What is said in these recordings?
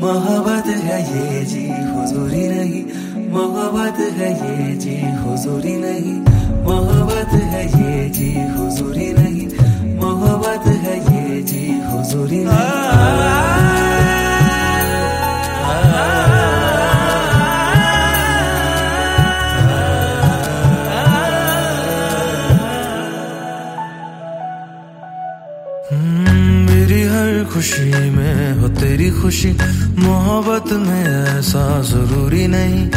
मोहब्बत है ये जी, हुजूरी नहीं। मोहब्बत है ये जी, हुजूरी नहीं। मोहब्बत है ये जी, हुजूरी नहीं। मोहब्बत है ये जी, हुजूरी नहीं। हर खुशी में हो तेरी खुशी। मोहब्बत में ऐसा ज़रूरी नहीं।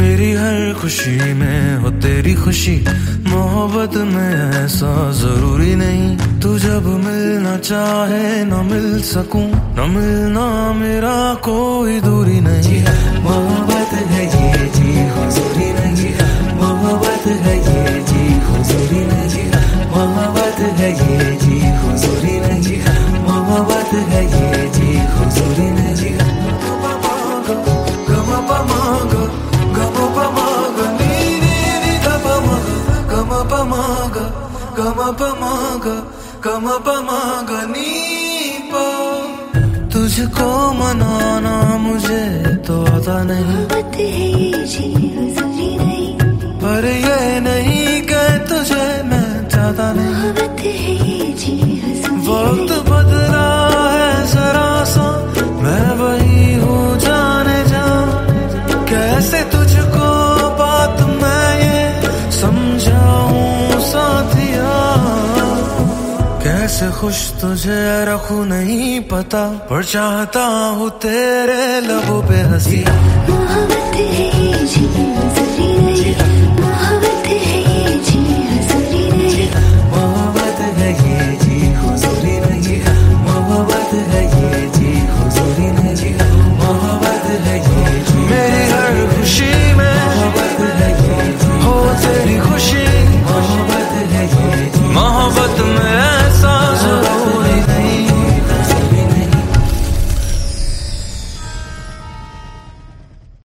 मेरी हर खुशी में हो तेरी खुशी। मोहब्बत में ऐसा ज़रूरी नहीं। तू जब मिलना चाहे न मिल सकूँ। न मिलना मेरा कोई दूरी नहीं। मोहब्बत है ये, जी हुजूरी नहीं। मोहब्बत है ये, जी हुजूरी नहीं। मोहब्बत है ये, जी मोहब्बत है ये जी हुजूरी नी तुझको मनाना मुझे तो आता नहीं। पर ये नहीं कि तुझे मैं चाहता नहीं। मोहब्बत कैसे तुझको बात मैं ये समझाऊं साथिया। कैसे खुश तुझे रखू नहीं पता, पर चाहता हूँ तेरे लबों पे हँसी।